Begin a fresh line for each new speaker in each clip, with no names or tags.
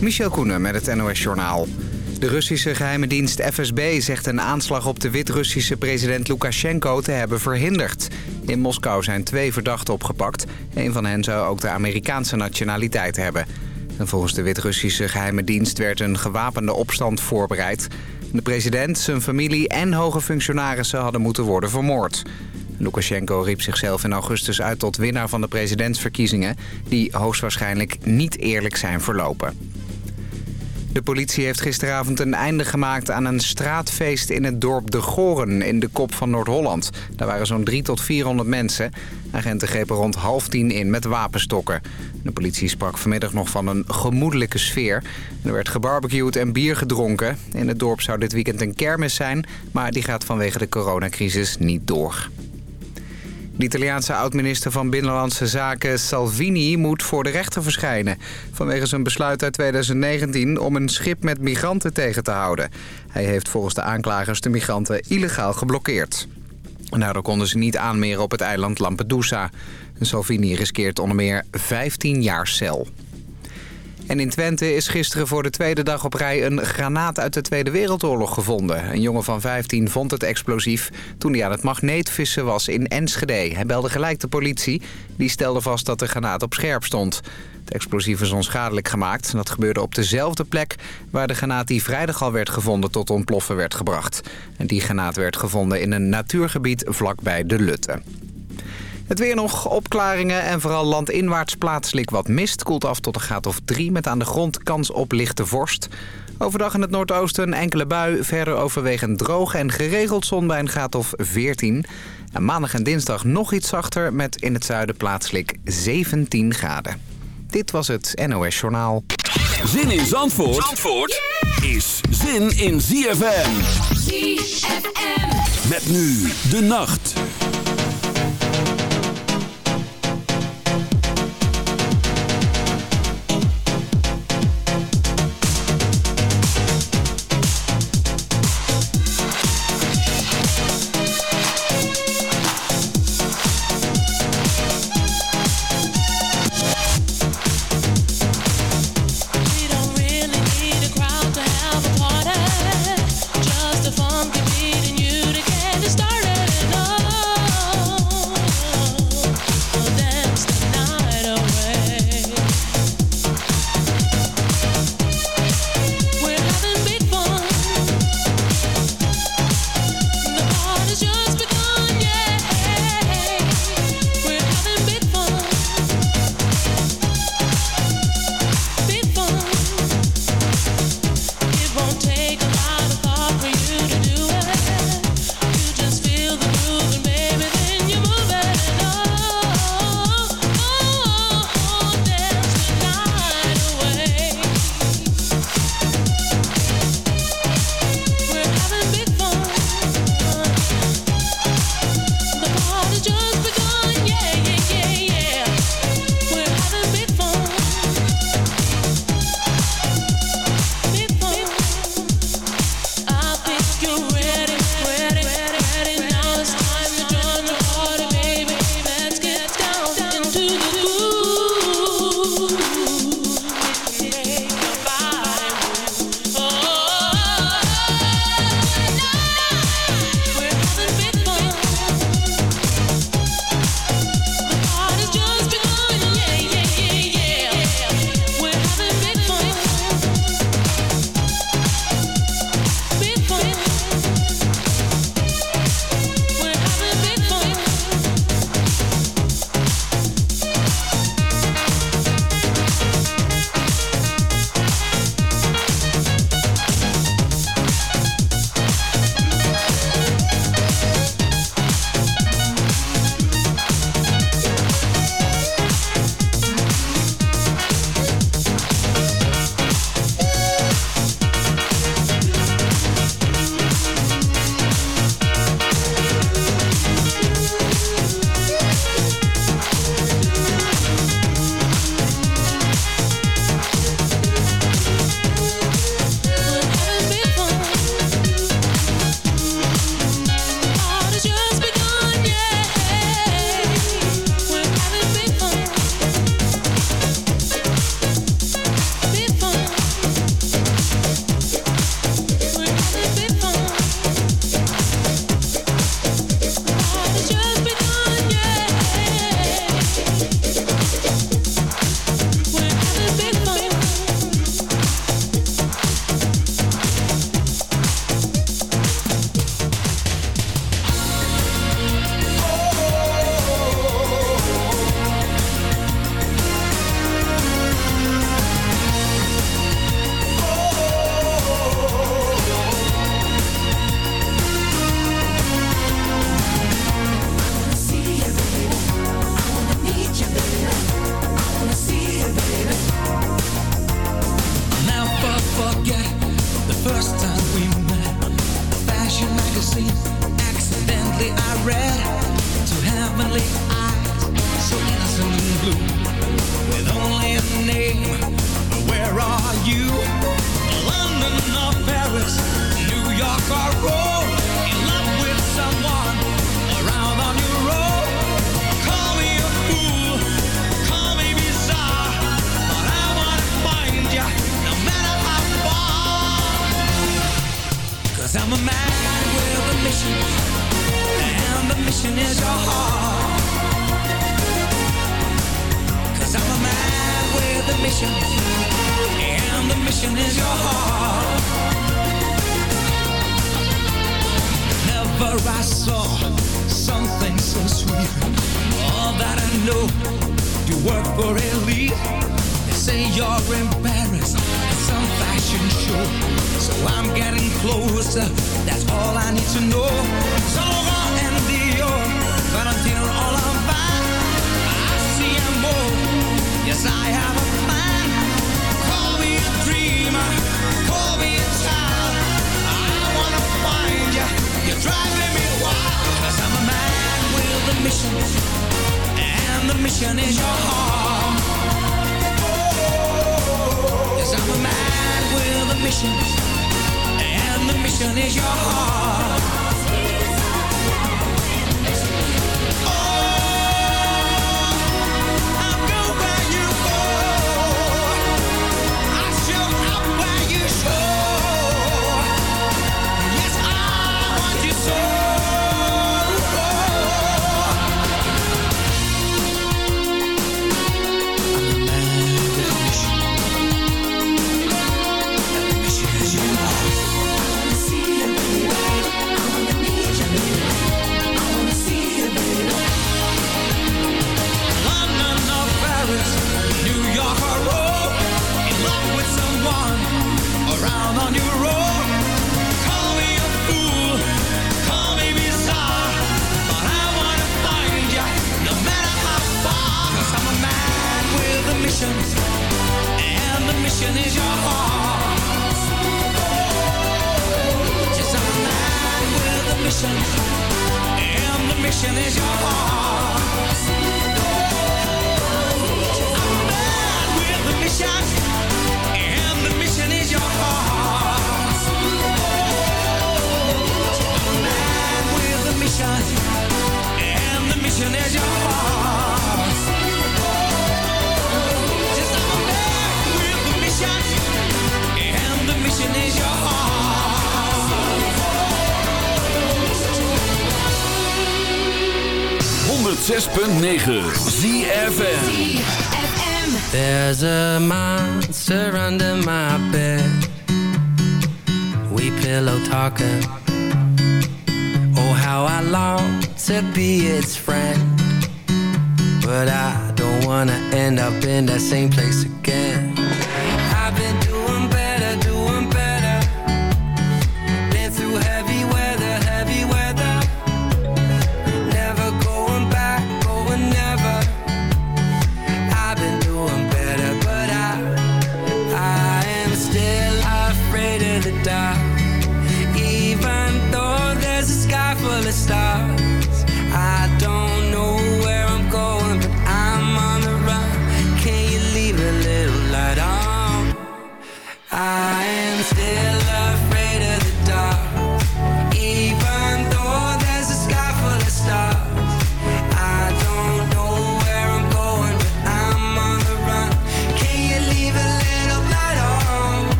Michel Koenen met het NOS-journaal. De Russische geheime dienst FSB zegt een aanslag op de Wit-Russische president Lukashenko te hebben verhinderd. In Moskou zijn twee verdachten opgepakt. Een van hen zou ook de Amerikaanse nationaliteit hebben. En volgens de Wit-Russische geheime dienst werd een gewapende opstand voorbereid. De president, zijn familie en hoge functionarissen hadden moeten worden vermoord. Lukashenko riep zichzelf in augustus uit tot winnaar van de presidentsverkiezingen... die hoogstwaarschijnlijk niet eerlijk zijn verlopen. De politie heeft gisteravond een einde gemaakt aan een straatfeest in het dorp De Goren in de kop van Noord-Holland. Daar waren zo'n 3 tot 400 mensen. Agenten grepen rond half tien in met wapenstokken. De politie sprak vanmiddag nog van een gemoedelijke sfeer. Er werd gebarbecued en bier gedronken. In het dorp zou dit weekend een kermis zijn, maar die gaat vanwege de coronacrisis niet door. De Italiaanse oud-minister van Binnenlandse Zaken Salvini moet voor de rechter verschijnen... vanwege zijn besluit uit 2019 om een schip met migranten tegen te houden. Hij heeft volgens de aanklagers de migranten illegaal geblokkeerd. Daardoor konden ze niet aanmeren op het eiland Lampedusa. Salvini riskeert onder meer 15 jaar cel. En in Twente is gisteren voor de tweede dag op rij een granaat uit de Tweede Wereldoorlog gevonden. Een jongen van 15 vond het explosief toen hij aan het magneetvissen was in Enschede. Hij belde gelijk de politie. Die stelde vast dat de granaat op scherp stond. Het explosief is onschadelijk gemaakt. Dat gebeurde op dezelfde plek waar de granaat die vrijdag al werd gevonden tot ontploffen werd gebracht. En die granaat werd gevonden in een natuurgebied vlakbij de Lutte. Het weer nog opklaringen en vooral landinwaarts plaatselijk wat mist. Koelt af tot een graad of 3 met aan de grond kans op lichte vorst. Overdag in het noordoosten enkele bui, verder overwegend droog en geregeld zon bij een graad of 14. En maandag en dinsdag nog iets zachter met in het zuiden plaatselijk 17 graden. Dit was het NOS Journaal.
Zin in Zandvoort, Zandvoort is zin in ZFM.
ZFM.
Met nu de nacht.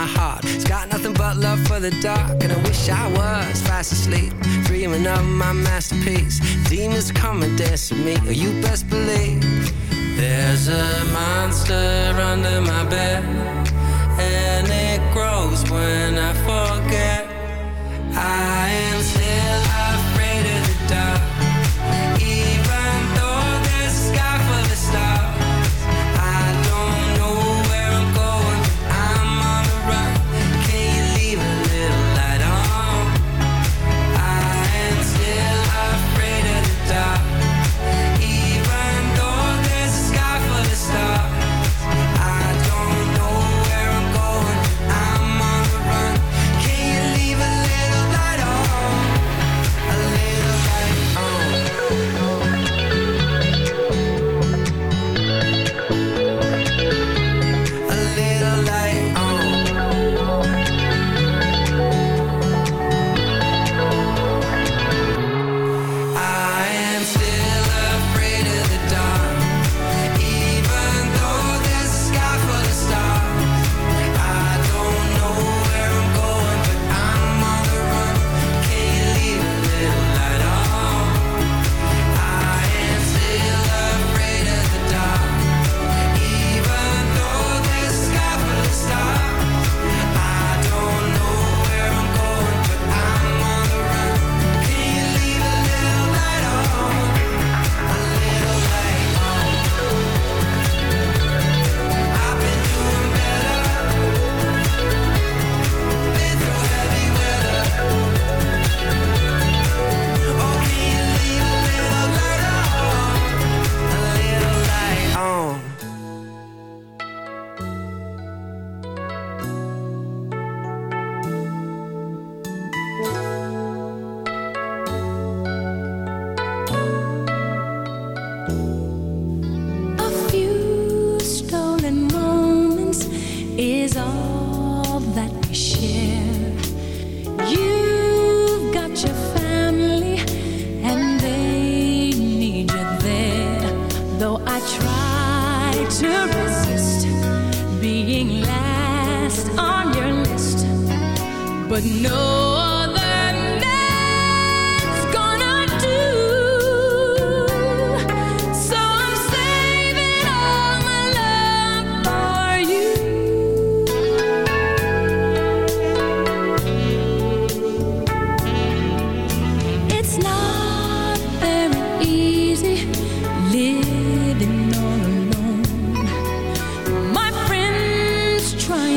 my heart. It's got nothing but love for the dark, and I wish I was fast asleep, dreaming of my masterpiece. Demons come and dance with me, or you best believe. There's a monster under my bed, and it grows when I forget. I am still.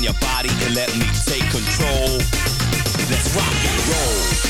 in your body and let me take control. Let's rock and roll.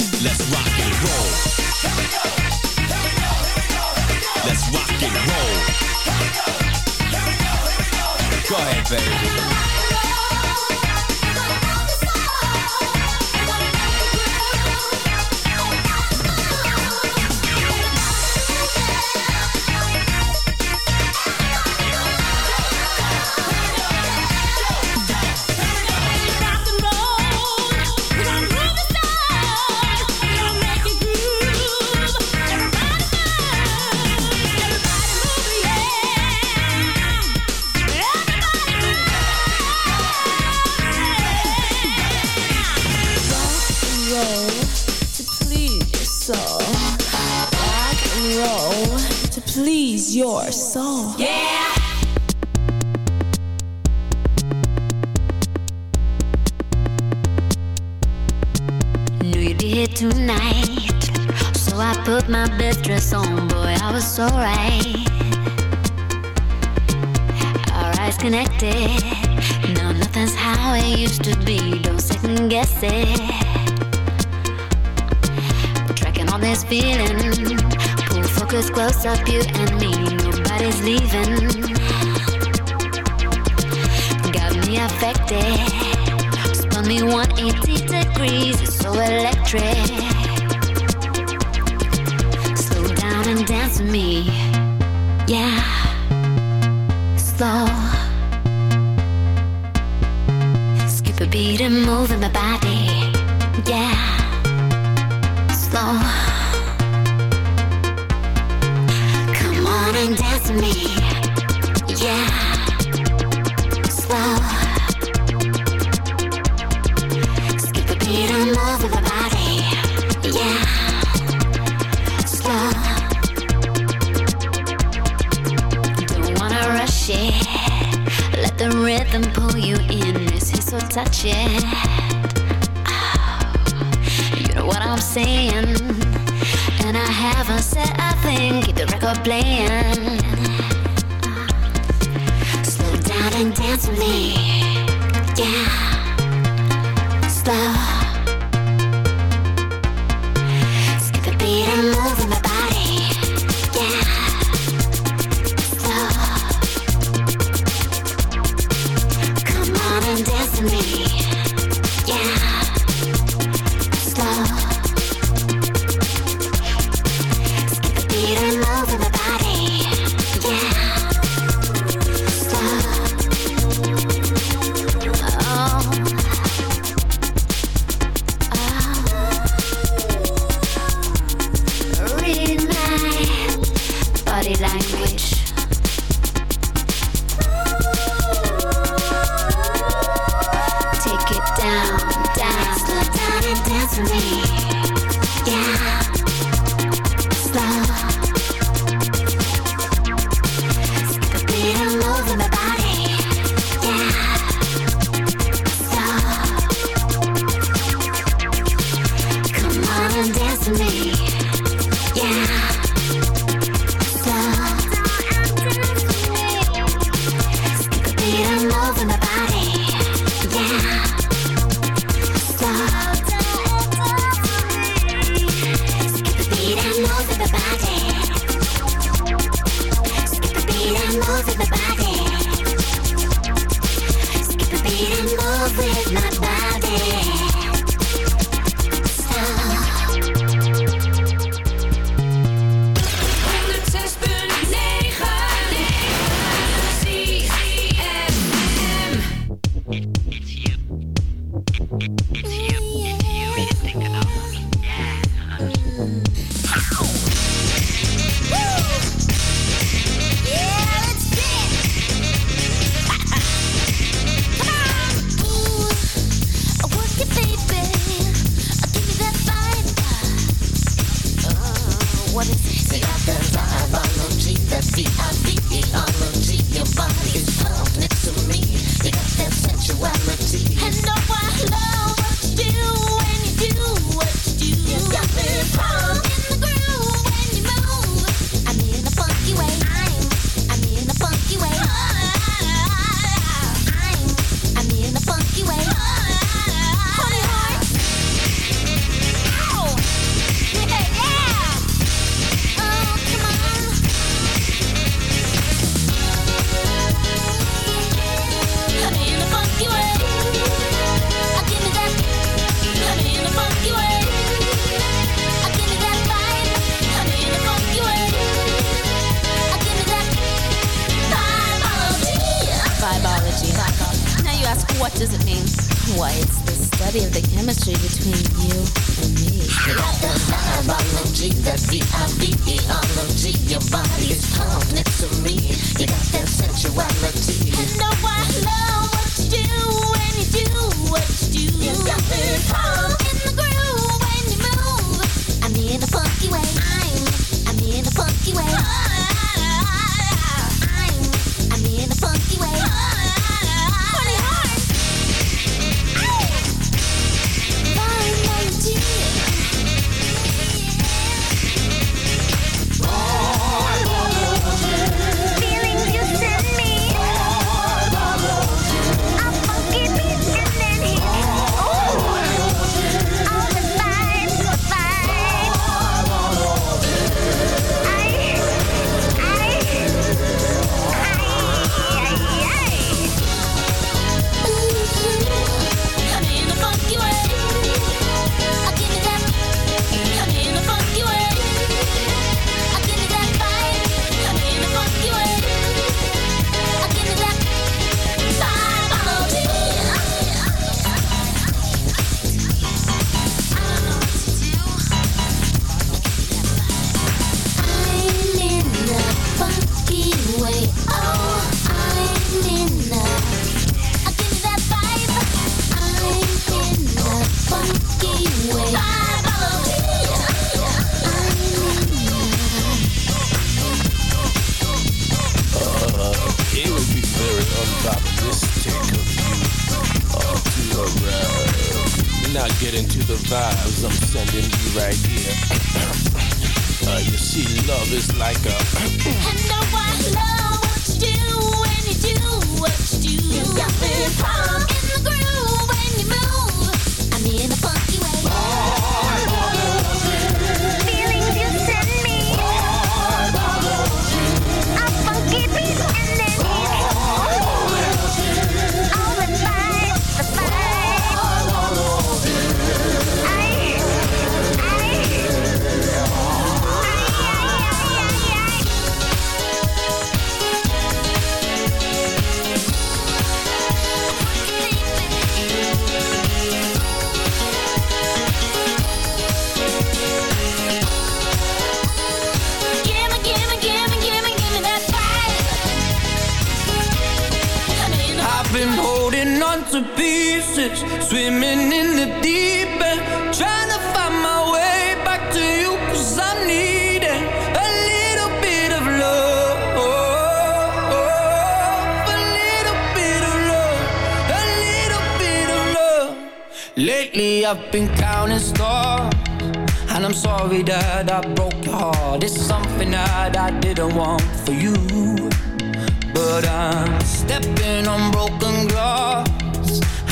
Let's rock and roll. Let's rock and roll. Go ahead, baby.
Soul. Yeah.
Knew you'd be here tonight. So I put my best dress on, boy, I was so right. Our eyes connected. No, nothing's how it used to be. Don't second guess it. Tracking on this feeling. Pull focus close up, you and me. Nobody's leaving. Got me affected. Spun me 180 degrees. It's so electric. Slow down and dance with me. Yeah. Slow. Skip a beat and move in my body. Yeah. Slow. And dance with me. Yeah. Slow. Skip a beat and move in my body. Yeah. Slow. Don't wanna rush it. Let the rhythm pull you in. This is so touching.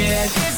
I'll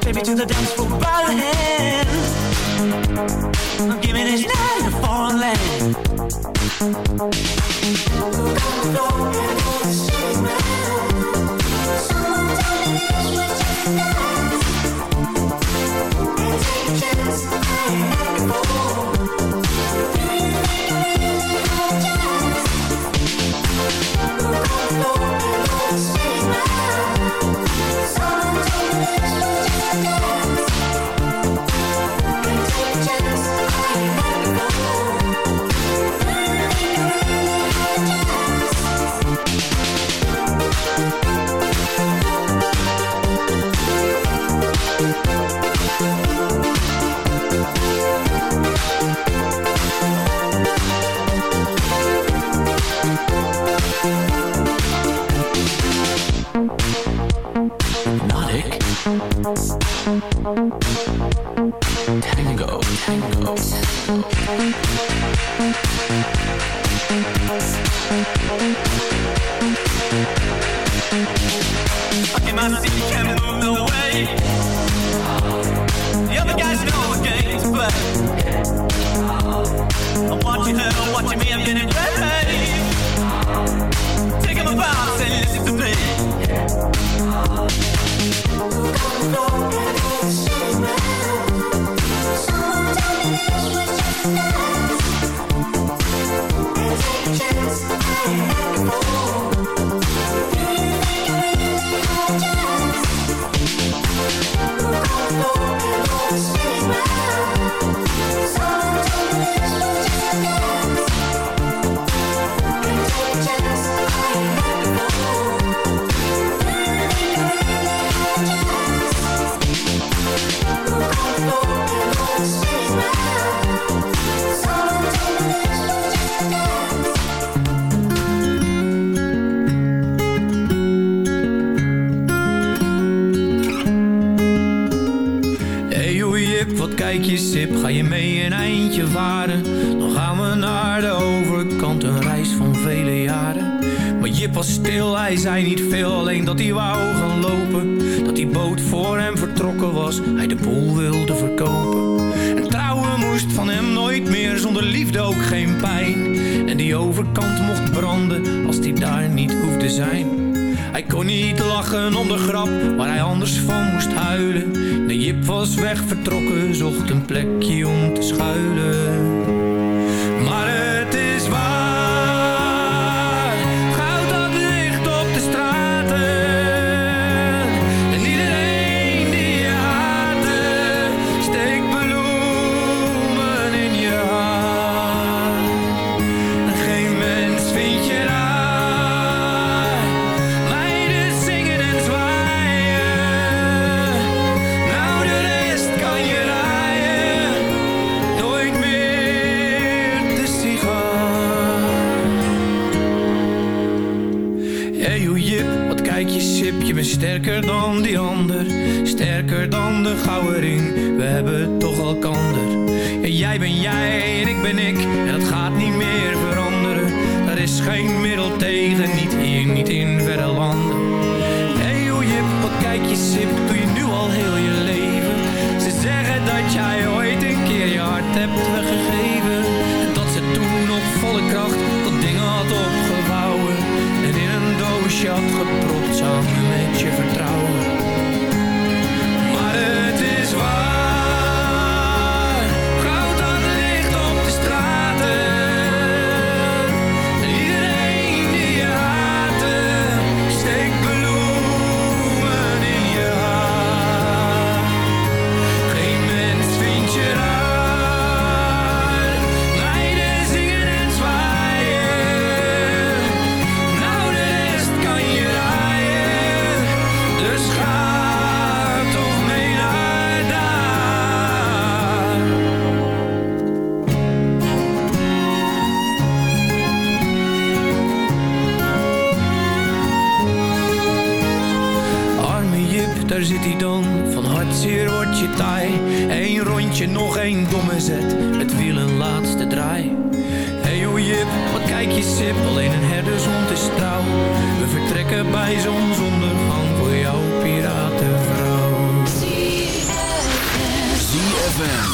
Take me to the dance floor by the hand. Give me this night in a foreign land.
Come on, Jij ben jij en ik ben ik en dat gaat niet meer veranderen. Er is geen middel tegen, niet hier, niet in verre landen. Hey hoe jip, wat kijk je sip, doe je nu al heel je leven. Ze zeggen dat jij ooit een keer je hart hebt weggegeven. En dat ze toen op volle kracht dat dingen had opgevouwen. En in een doosje had gepropt samen met je verdriet. je nog één domme zet, het wiel een laatste draai. Hey o jip, wat kijk je sip, alleen een herdershond is trouw. We vertrekken bij zonsondergang voor jouw piratenvrouw.
ZFM.